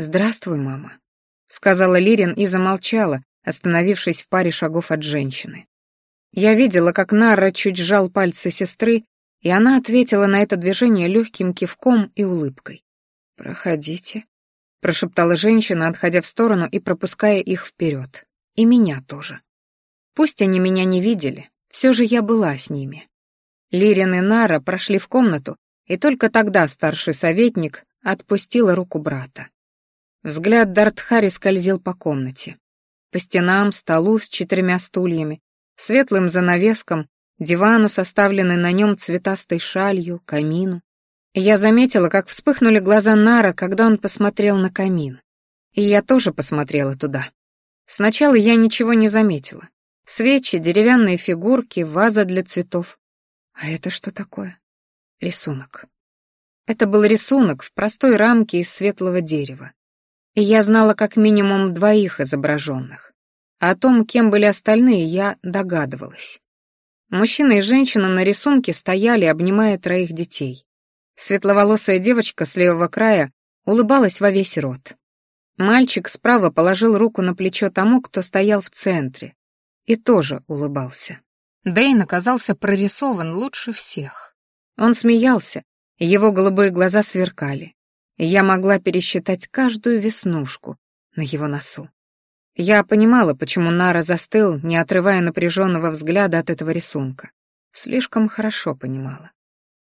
«Здравствуй, мама», — сказала Лирин и замолчала, остановившись в паре шагов от женщины. Я видела, как Нара чуть сжал пальцы сестры, и она ответила на это движение легким кивком и улыбкой. «Проходите», — прошептала женщина, отходя в сторону и пропуская их вперед. И меня тоже. Пусть они меня не видели, все же я была с ними. Лирин и Нара прошли в комнату, и только тогда старший советник отпустила руку брата. Взгляд Дартхари скользил по комнате. По стенам, столу с четырьмя стульями, светлым занавеском, дивану, составленный на нем цветастой шалью, камину. Я заметила, как вспыхнули глаза Нара, когда он посмотрел на камин. И я тоже посмотрела туда. Сначала я ничего не заметила. Свечи, деревянные фигурки, ваза для цветов. А это что такое? Рисунок. Это был рисунок в простой рамке из светлого дерева. И я знала как минимум двоих изображенных. А о том, кем были остальные, я догадывалась. Мужчина и женщина на рисунке стояли, обнимая троих детей. Светловолосая девочка с левого края улыбалась во весь рот. Мальчик справа положил руку на плечо тому, кто стоял в центре, и тоже улыбался. Дэйн оказался прорисован лучше всех. Он смеялся, его голубые глаза сверкали, я могла пересчитать каждую веснушку на его носу. Я понимала, почему Нара застыл, не отрывая напряженного взгляда от этого рисунка. Слишком хорошо понимала.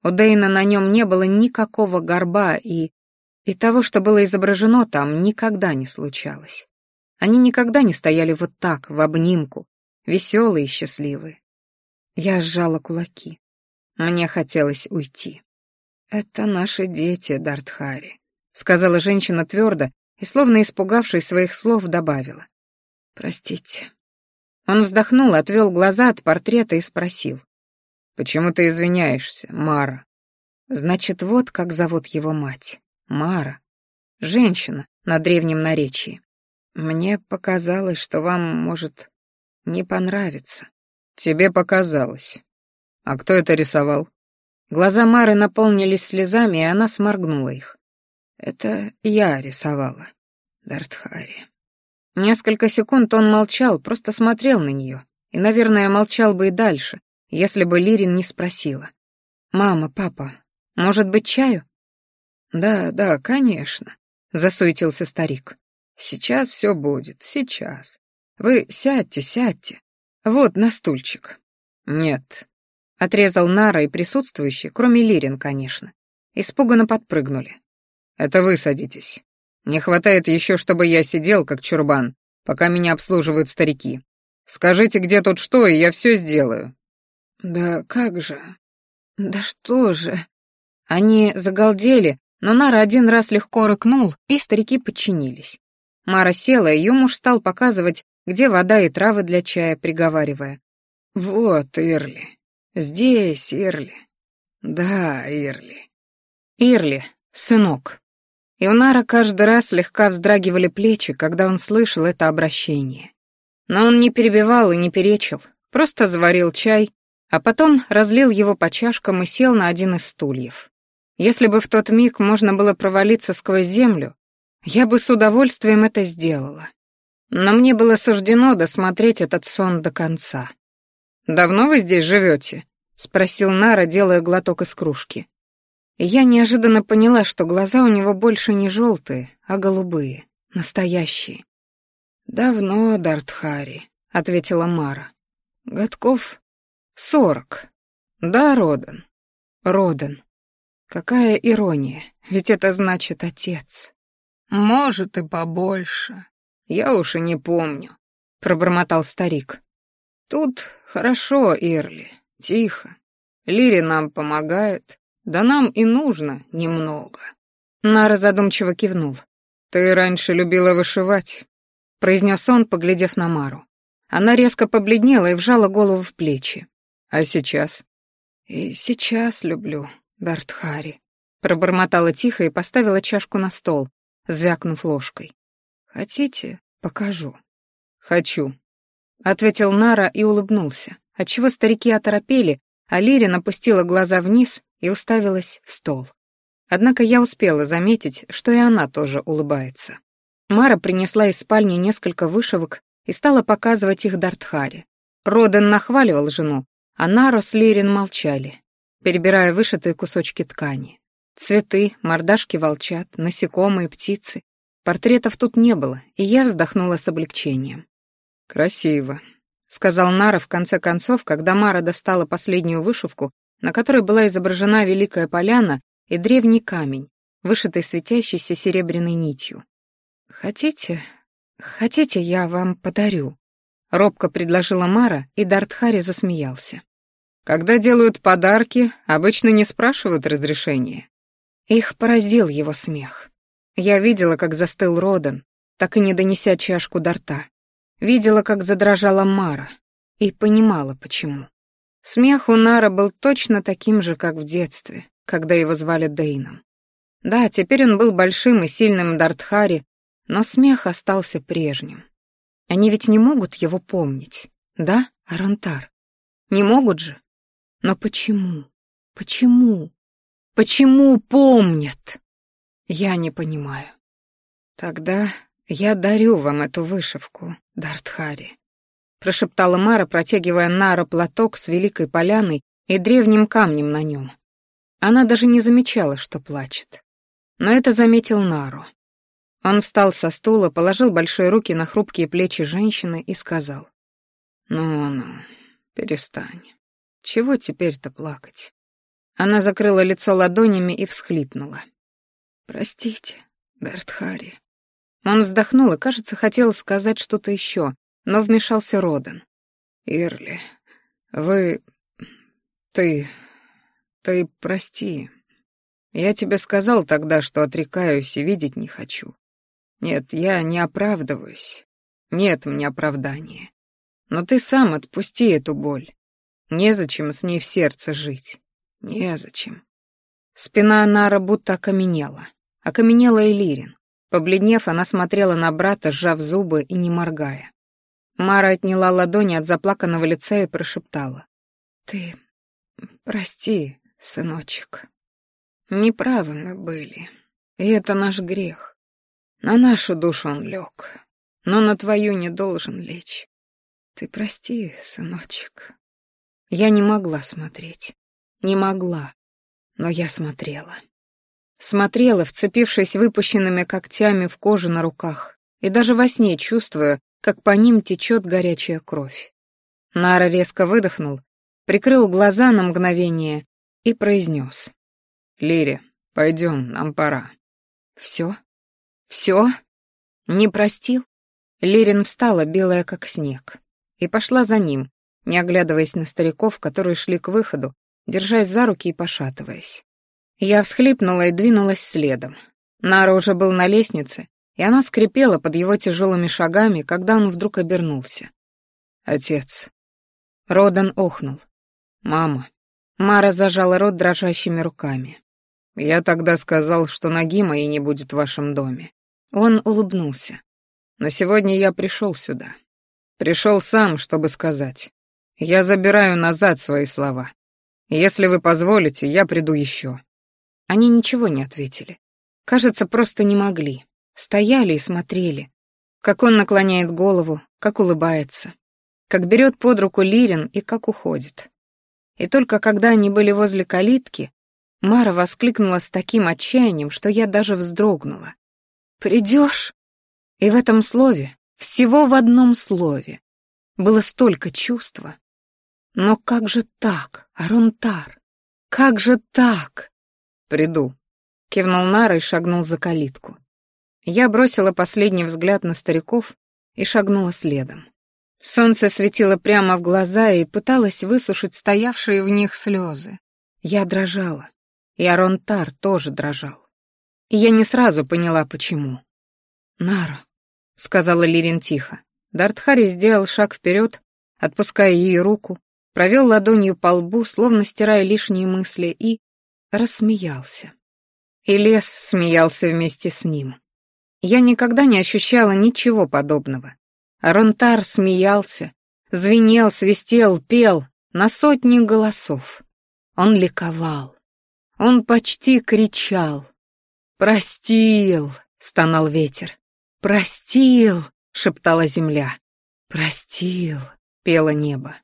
У Дэйна на нем не было никакого горба, и... И того, что было изображено там, никогда не случалось. Они никогда не стояли вот так, в обнимку, веселые и счастливые. Я сжала кулаки. Мне хотелось уйти. «Это наши дети, Дартхари», — сказала женщина твердо и, словно испугавшись своих слов, добавила. «Простите». Он вздохнул, отвел глаза от портрета и спросил. «Почему ты извиняешься, Мара?» Значит, вот как зовут его мать. Мара. Женщина на древнем наречии. Мне показалось, что вам может не понравиться. Тебе показалось. А кто это рисовал? Глаза Мары наполнились слезами, и она сморгнула их. Это я рисовала, Дартхари. Несколько секунд он молчал, просто смотрел на нее, и, наверное, молчал бы и дальше, если бы Лирин не спросила. «Мама, папа, может быть, чаю?» «Да, да, конечно», — засуетился старик. «Сейчас все будет, сейчас. Вы сядьте, сядьте. Вот, на стульчик». «Нет», — отрезал Нара и присутствующие, кроме Лирин, конечно. Испуганно подпрыгнули. «Это вы садитесь. Не хватает еще, чтобы я сидел, как чурбан, пока меня обслуживают старики. Скажите, где тут что, и я все сделаю». «Да как же? Да что же?» Они загалдели, но Нара один раз легко рыкнул, и старики подчинились. Мара села, и ее муж стал показывать, где вода и травы для чая, приговаривая. «Вот, Ирли. Здесь, Ирли. Да, Ирли». «Ирли, сынок», и у Нара каждый раз слегка вздрагивали плечи, когда он слышал это обращение. Но он не перебивал и не перечил, просто заварил чай, а потом разлил его по чашкам и сел на один из стульев. Если бы в тот миг можно было провалиться сквозь землю, я бы с удовольствием это сделала. Но мне было суждено досмотреть этот сон до конца. «Давно вы здесь живете?» — спросил Нара, делая глоток из кружки я неожиданно поняла, что глаза у него больше не желтые, а голубые, настоящие. «Давно, Дартхари», — ответила Мара. «Годков сорок. Да, Родан. Родан. Какая ирония, ведь это значит отец. Может, и побольше. Я уж и не помню», — пробормотал старик. «Тут хорошо, Ирли, тихо. Лири нам помогает, да нам и нужно немного. Нара задумчиво кивнул. Ты раньше любила вышивать, произнес он, поглядев на Мару. Она резко побледнела и вжала голову в плечи. А сейчас? И сейчас люблю, Дартхари. Пробормотала тихо и поставила чашку на стол, звякнув ложкой. Хотите, покажу. Хочу, ответил Нара и улыбнулся, отчего старики оторопели, а Лирин опустила глаза вниз и уставилась в стол. Однако я успела заметить, что и она тоже улыбается. Мара принесла из спальни несколько вышивок и стала показывать их Дартхаре. Роден нахваливал жену, а Наро с Лирин молчали, перебирая вышитые кусочки ткани. Цветы, мордашки волчат, насекомые, птицы. Портретов тут не было, и я вздохнула с облегчением. «Красиво», — сказал Нара в конце концов, когда Мара достала последнюю вышивку, на которой была изображена Великая Поляна и древний камень, вышитый светящейся серебряной нитью. «Хотите, хотите, я вам подарю?» — робко предложила Мара, и Дартхари засмеялся. «Когда делают подарки, обычно не спрашивают разрешения». Их поразил его смех. Я видела, как застыл Родан, так и не донеся чашку до рта. Видела, как задрожала Мара, и понимала, почему. Смех у Нара был точно таким же, как в детстве, когда его звали Дейном. Да, теперь он был большим и сильным Дартхари, но смех остался прежним. Они ведь не могут его помнить, да, Аронтар? Не могут же? Но почему? Почему? Почему помнят? Я не понимаю. Тогда я дарю вам эту вышивку, Дартхари, прошептала Мара, протягивая Нара платок с великой поляной и древним камнем на нем. Она даже не замечала, что плачет. Но это заметил Нару. Он встал со стула, положил большие руки на хрупкие плечи женщины и сказал. «Ну-ну, перестань. Чего теперь-то плакать?» Она закрыла лицо ладонями и всхлипнула. «Простите, Бертхари». Он вздохнул и, кажется, хотел сказать что-то еще, но вмешался Родан. «Ирли, вы... ты... ты прости. Я тебе сказал тогда, что отрекаюсь и видеть не хочу. Нет, я не оправдываюсь. Нет мне оправдания. Но ты сам отпусти эту боль. Незачем с ней в сердце жить. Незачем. Спина Нара будто окаменела. Окаменела и Лирин. Побледнев, она смотрела на брата, сжав зубы и не моргая. Мара отняла ладони от заплаканного лица и прошептала. «Ты прости, сыночек. Неправы мы были, и это наш грех. На нашу душу он лег, но на твою не должен лечь. Ты прости, сыночек. Я не могла смотреть. Не могла. Но я смотрела. Смотрела, вцепившись выпущенными когтями в кожу на руках, и даже во сне чувствуя, как по ним течет горячая кровь. Нара резко выдохнул, прикрыл глаза на мгновение и произнес. «Лири, пойдем, нам пора». «Все?» «Все? Не простил?» Лерин встала, белая как снег, и пошла за ним, не оглядываясь на стариков, которые шли к выходу, держась за руки и пошатываясь. Я всхлипнула и двинулась следом. Нара уже был на лестнице, и она скрипела под его тяжелыми шагами, когда он вдруг обернулся. «Отец». Родан охнул. «Мама». Мара зажала рот дрожащими руками. «Я тогда сказал, что ноги моей не будет в вашем доме. Он улыбнулся. «Но сегодня я пришел сюда. Пришел сам, чтобы сказать. Я забираю назад свои слова. Если вы позволите, я приду еще». Они ничего не ответили. Кажется, просто не могли. Стояли и смотрели. Как он наклоняет голову, как улыбается. Как берет под руку Лирин и как уходит. И только когда они были возле калитки, Мара воскликнула с таким отчаянием, что я даже вздрогнула. Придешь? И в этом слове, всего в одном слове, было столько чувства. Но как же так, Арунтар? Как же так? Приду. Кивнул Нара и шагнул за калитку. Я бросила последний взгляд на стариков и шагнула следом. Солнце светило прямо в глаза и пыталось высушить стоявшие в них слезы. Я дрожала, и Аронтар тоже дрожал. И я не сразу поняла, почему. «Нара», — сказала Лирин тихо. Дартхари сделал шаг вперед, отпуская ее руку, провел ладонью по лбу, словно стирая лишние мысли, и рассмеялся. И лес смеялся вместе с ним. Я никогда не ощущала ничего подобного. Ронтар смеялся, звенел, свистел, пел на сотни голосов. Он ликовал. Он почти кричал. «Простил!» — стонал ветер. «Простил!» — шептала земля. «Простил!» — пело небо.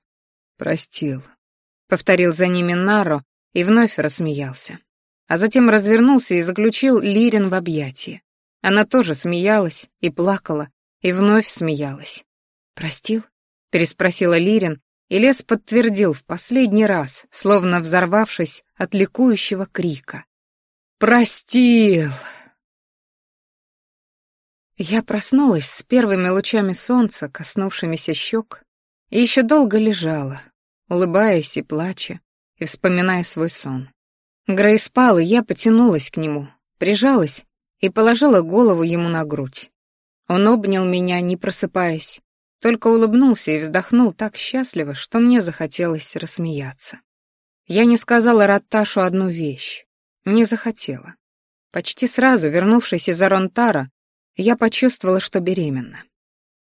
«Простил!» — повторил за ними Наро и вновь рассмеялся. А затем развернулся и заключил Лирин в объятия. Она тоже смеялась и плакала, и вновь смеялась. «Простил?» — переспросила Лирин, и лес подтвердил в последний раз, словно взорвавшись от ликующего крика. «Простил!» Я проснулась с первыми лучами солнца, коснувшимися щек, и еще долго лежала, улыбаясь и плача, и вспоминая свой сон. Грей спал, и я потянулась к нему, прижалась и положила голову ему на грудь. Он обнял меня, не просыпаясь, только улыбнулся и вздохнул так счастливо, что мне захотелось рассмеяться. Я не сказала Ратташу одну вещь. Не захотела. Почти сразу, вернувшись из Аронтара, я почувствовала, что беременна.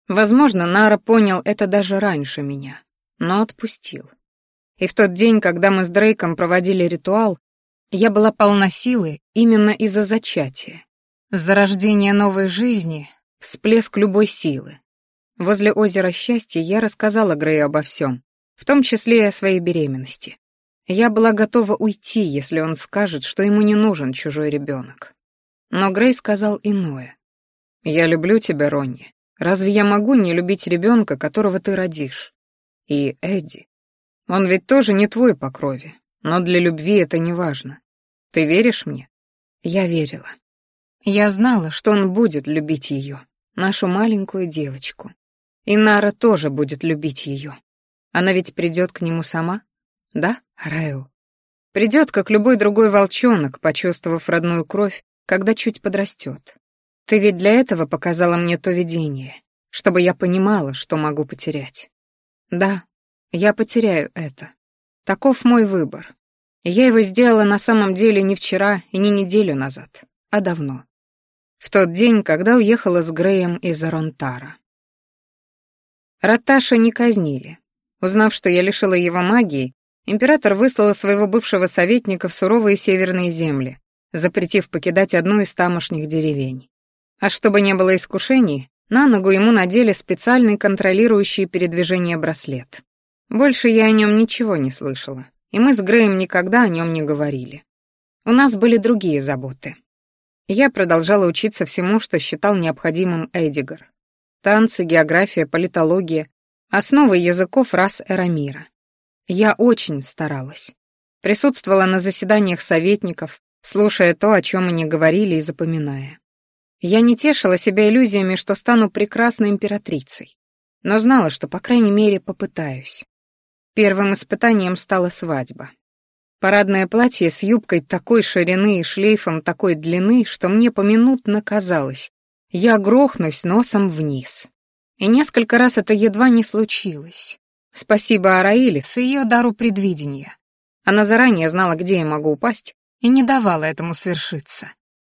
Возможно, Нара понял это даже раньше меня, но отпустил. И в тот день, когда мы с Дрейком проводили ритуал, я была полна силы именно из-за зачатия. Зарождение новой жизни — всплеск любой силы. Возле озера Счастья я рассказала Грею обо всем, в том числе и о своей беременности. Я была готова уйти, если он скажет, что ему не нужен чужой ребенок. Но Грей сказал иное. «Я люблю тебя, Ронни. Разве я могу не любить ребенка, которого ты родишь? И Эдди. Он ведь тоже не твой по крови, но для любви это не важно. Ты веришь мне?» Я верила. Я знала, что он будет любить ее, нашу маленькую девочку. И Нара тоже будет любить ее. Она ведь придет к нему сама? Да, Райл? Придет, как любой другой волчонок, почувствовав родную кровь, когда чуть подрастет. Ты ведь для этого показала мне то видение, чтобы я понимала, что могу потерять. Да, я потеряю это. Таков мой выбор. я его сделала на самом деле не вчера и не неделю назад, а давно в тот день, когда уехала с Греем из Аронтара. Раташа не казнили. Узнав, что я лишила его магии, император выслал своего бывшего советника в суровые северные земли, запретив покидать одну из тамошних деревень. А чтобы не было искушений, на ногу ему надели специальный контролирующий передвижение браслет. Больше я о нем ничего не слышала, и мы с Греем никогда о нем не говорили. У нас были другие заботы. Я продолжала учиться всему, что считал необходимым Эдигар. Танцы, география, политология, основы языков рас Эрамира. Я очень старалась. Присутствовала на заседаниях советников, слушая то, о чем они говорили и запоминая. Я не тешила себя иллюзиями, что стану прекрасной императрицей, но знала, что, по крайней мере, попытаюсь. Первым испытанием стала свадьба. Парадное платье с юбкой такой ширины и шлейфом такой длины, что мне поминутно казалось, я грохнусь носом вниз. И несколько раз это едва не случилось. Спасибо Араиле с ее дару предвидения. Она заранее знала, где я могу упасть, и не давала этому свершиться.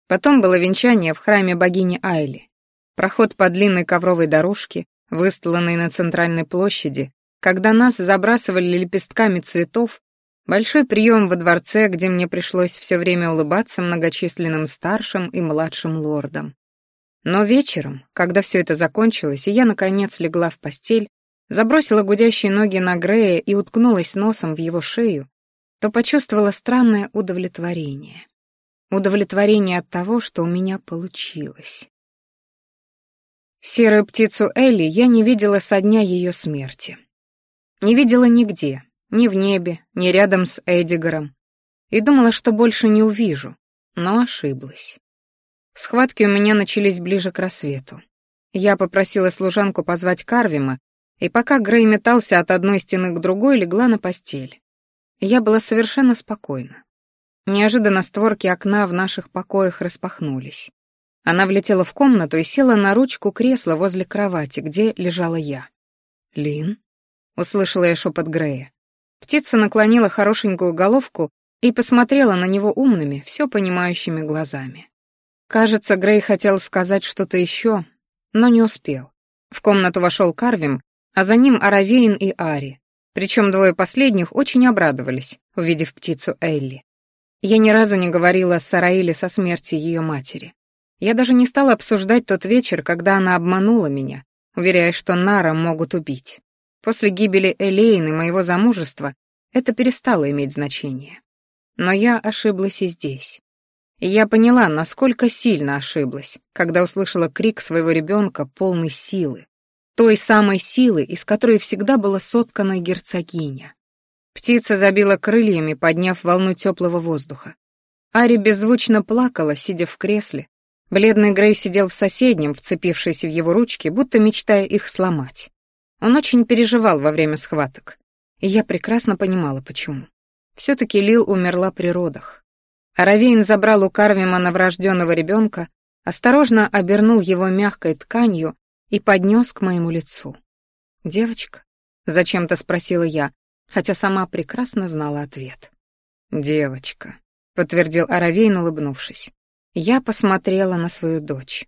Потом было венчание в храме богини Айли. Проход по длинной ковровой дорожке, выстланной на центральной площади, когда нас забрасывали лепестками цветов Большой прием во дворце, где мне пришлось все время улыбаться многочисленным старшим и младшим лордам. Но вечером, когда все это закончилось, и я, наконец, легла в постель, забросила гудящие ноги на Грея и уткнулась носом в его шею, то почувствовала странное удовлетворение. Удовлетворение от того, что у меня получилось. Серую птицу Элли я не видела со дня ее смерти. Не видела нигде, ни в небе, ни рядом с Эдигаром. И думала, что больше не увижу, но ошиблась. Схватки у меня начались ближе к рассвету. Я попросила служанку позвать Карвима, и пока Грей метался от одной стены к другой, легла на постель. Я была совершенно спокойна. Неожиданно створки окна в наших покоях распахнулись. Она влетела в комнату и села на ручку кресла возле кровати, где лежала я. «Лин?» — услышала я шепот Грея. Птица наклонила хорошенькую головку и посмотрела на него умными, все понимающими глазами. Кажется, Грей хотел сказать что-то еще, но не успел. В комнату вошел Карвим, а за ним Аравейн и Ари. Причем двое последних очень обрадовались, увидев птицу Элли. Я ни разу не говорила с Сараиле со смерти ее матери. Я даже не стала обсуждать тот вечер, когда она обманула меня, уверяя, что Нара могут убить. После гибели Элейны моего замужества это перестало иметь значение. Но я ошиблась и здесь. Я поняла, насколько сильно ошиблась, когда услышала крик своего ребенка полный силы. Той самой силы, из которой всегда была соткана герцогиня. Птица забила крыльями, подняв волну теплого воздуха. Ари беззвучно плакала, сидя в кресле. Бледный Грей сидел в соседнем, вцепившись в его ручки, будто мечтая их сломать. Он очень переживал во время схваток. И я прекрасно понимала, почему. Все-таки Лил умерла при родах. Аравейн забрал у Карвима новорожденного ребенка, осторожно обернул его мягкой тканью и поднес к моему лицу. «Девочка?» — зачем-то спросила я, хотя сама прекрасно знала ответ. «Девочка», — подтвердил Аравейн, улыбнувшись. Я посмотрела на свою дочь.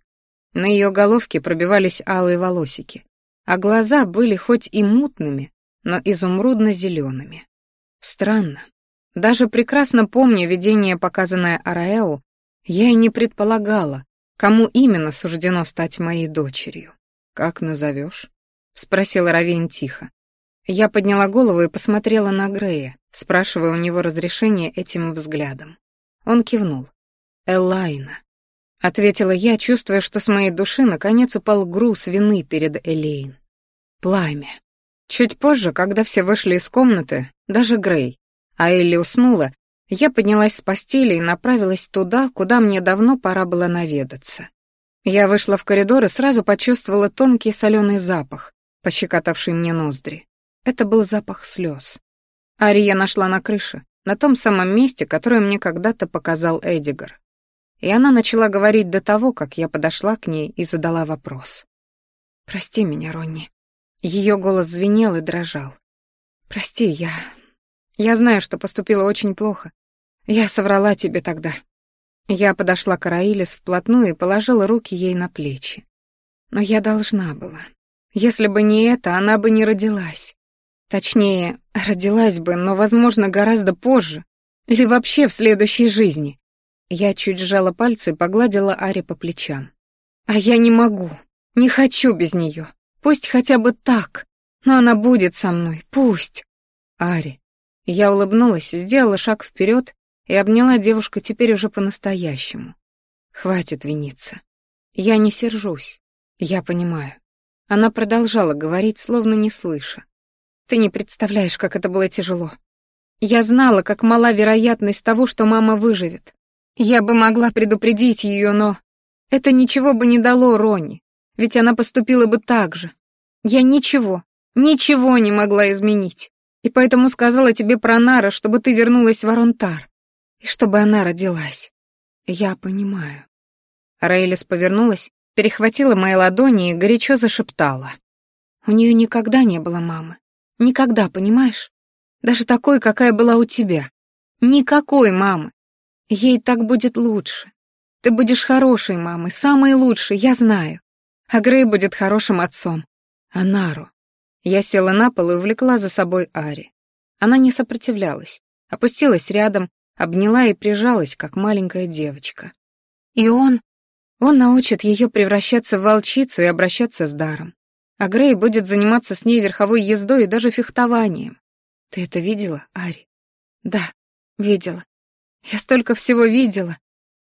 На ее головке пробивались алые волосики, а глаза были хоть и мутными, но изумрудно-зелеными. Странно, даже прекрасно помню видение, показанное Араэу, я и не предполагала, кому именно суждено стать моей дочерью. «Как назовешь?» — спросил Равейн тихо. Я подняла голову и посмотрела на Грея, спрашивая у него разрешения этим взглядом. Он кивнул. «Элайна», — ответила я, чувствуя, что с моей души наконец упал груз вины перед Элейн. «Пламя». Чуть позже, когда все вышли из комнаты, даже Грей, а Элли уснула, я поднялась с постели и направилась туда, куда мне давно пора было наведаться. Я вышла в коридор и сразу почувствовала тонкий соленый запах, пощекотавший мне ноздри. Это был запах слез. Ари я нашла на крыше, на том самом месте, которое мне когда-то показал Эдигар. И она начала говорить до того, как я подошла к ней и задала вопрос. «Прости меня, Ронни». Ее голос звенел и дрожал. «Прости, я я знаю, что поступила очень плохо. Я соврала тебе тогда. Я подошла к Араилис вплотную и положила руки ей на плечи. Но я должна была. Если бы не это, она бы не родилась. Точнее, родилась бы, но, возможно, гораздо позже. Или вообще в следующей жизни. Я чуть сжала пальцы и погладила Ари по плечам. А я не могу, не хочу без нее. Пусть хотя бы так, но она будет со мной, пусть. Ари, я улыбнулась, сделала шаг вперед и обняла девушку теперь уже по-настоящему. Хватит виниться. Я не сержусь. Я понимаю. Она продолжала говорить, словно не слыша. Ты не представляешь, как это было тяжело. Я знала, как мала вероятность того, что мама выживет. Я бы могла предупредить ее, но... Это ничего бы не дало Ронни, ведь она поступила бы так же. Я ничего, ничего не могла изменить. И поэтому сказала тебе про Нара, чтобы ты вернулась в Аронтар. И чтобы она родилась. Я понимаю. Раэлис повернулась, перехватила мои ладони и горячо зашептала. У нее никогда не было мамы. Никогда, понимаешь? Даже такой, какая была у тебя. Никакой мамы. Ей так будет лучше. Ты будешь хорошей мамой, самой лучшей, я знаю. А Грей будет хорошим отцом. А? Я села на пол и увлекла за собой Ари. Она не сопротивлялась, опустилась рядом, обняла и прижалась, как маленькая девочка. И он... Он научит ее превращаться в волчицу и обращаться с даром. А Грей будет заниматься с ней верховой ездой и даже фехтованием. Ты это видела, Ари? Да, видела. Я столько всего видела.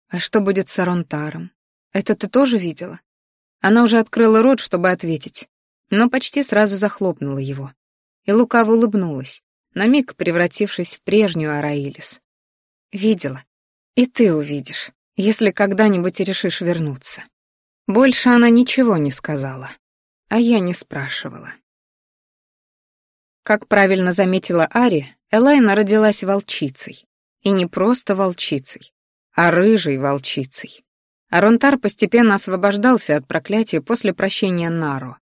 А что будет с Аронтаром? Это ты тоже видела? Она уже открыла рот, чтобы ответить, но почти сразу захлопнула его. И лукаво улыбнулась, на миг превратившись в прежнюю Араилис. «Видела. И ты увидишь, если когда-нибудь решишь вернуться». Больше она ничего не сказала, а я не спрашивала. Как правильно заметила Ари, Элайна родилась волчицей. И не просто волчицей, а рыжей волчицей. Аронтар постепенно освобождался от проклятия после прощения Наро.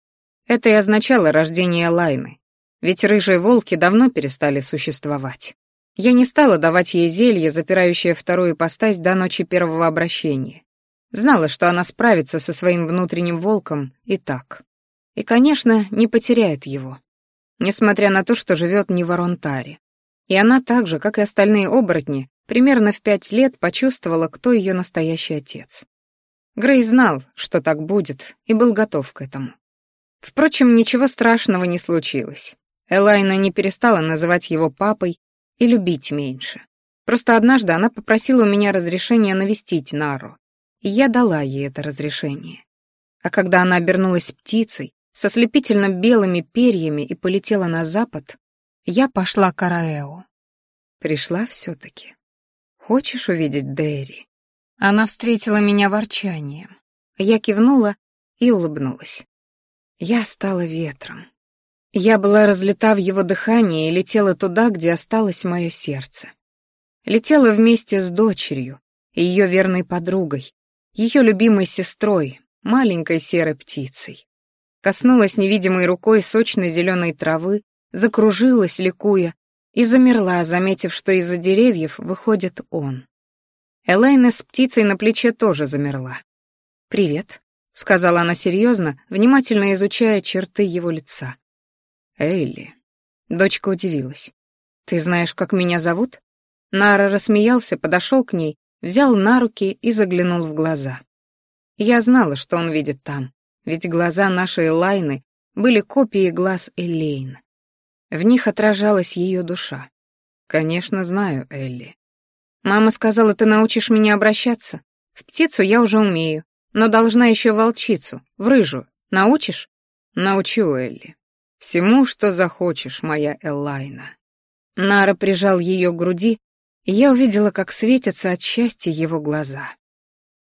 Это и означало рождение Лайны, ведь рыжие волки давно перестали существовать. Я не стала давать ей зелье, запирающее вторую ипостась до ночи первого обращения. Знала, что она справится со своим внутренним волком и так. И, конечно, не потеряет его. Несмотря на то, что живет не в Аронтаре. И она так же, как и остальные оборотни, примерно в пять лет почувствовала, кто ее настоящий отец. Грей знал, что так будет, и был готов к этому. Впрочем, ничего страшного не случилось. Элайна не перестала называть его папой и любить меньше. Просто однажды она попросила у меня разрешения навестить Нару, и я дала ей это разрешение. А когда она обернулась птицей, со слепительно белыми перьями и полетела на запад, я пошла к Араэу. Пришла все таки Хочешь увидеть Дэри? Она встретила меня ворчанием. Я кивнула и улыбнулась. Я стала ветром. Я была разлета в его дыхании и летела туда, где осталось мое сердце. Летела вместе с дочерью, ее верной подругой, ее любимой сестрой, маленькой серой птицей. Коснулась невидимой рукой сочной зеленой травы, закружилась, ликуя, и замерла, заметив, что из-за деревьев выходит он. Элайна с птицей на плече тоже замерла. «Привет», — сказала она серьезно, внимательно изучая черты его лица. «Элли». Дочка удивилась. «Ты знаешь, как меня зовут?» Нара рассмеялся, подошел к ней, взял на руки и заглянул в глаза. Я знала, что он видит там, ведь глаза нашей Лайны были копией глаз Элейн. В них отражалась ее душа. «Конечно, знаю, Элли. Мама сказала, ты научишь меня обращаться. В птицу я уже умею, но должна еще волчицу, в рыжу. Научишь? Научу, Элли. Всему, что захочешь, моя Эллайна. Нара прижал ее к груди, и я увидела, как светятся от счастья его глаза.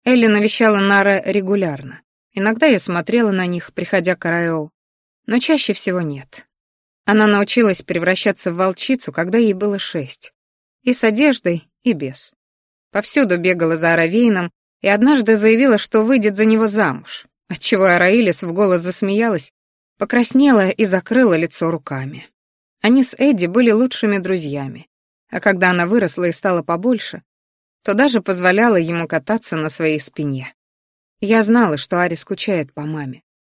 Элли навещала Нара регулярно. Иногда я смотрела на них, приходя к Райоу, но чаще всего нет. Она научилась превращаться в волчицу, когда ей было шесть. И с одеждой, и без. Повсюду бегала за Аравейном и однажды заявила, что выйдет за него замуж, отчего Араилис в голос засмеялась, покраснела и закрыла лицо руками. Они с Эдди были лучшими друзьями, а когда она выросла и стала побольше, то даже позволяла ему кататься на своей спине. Я знала, что Ари скучает по маме,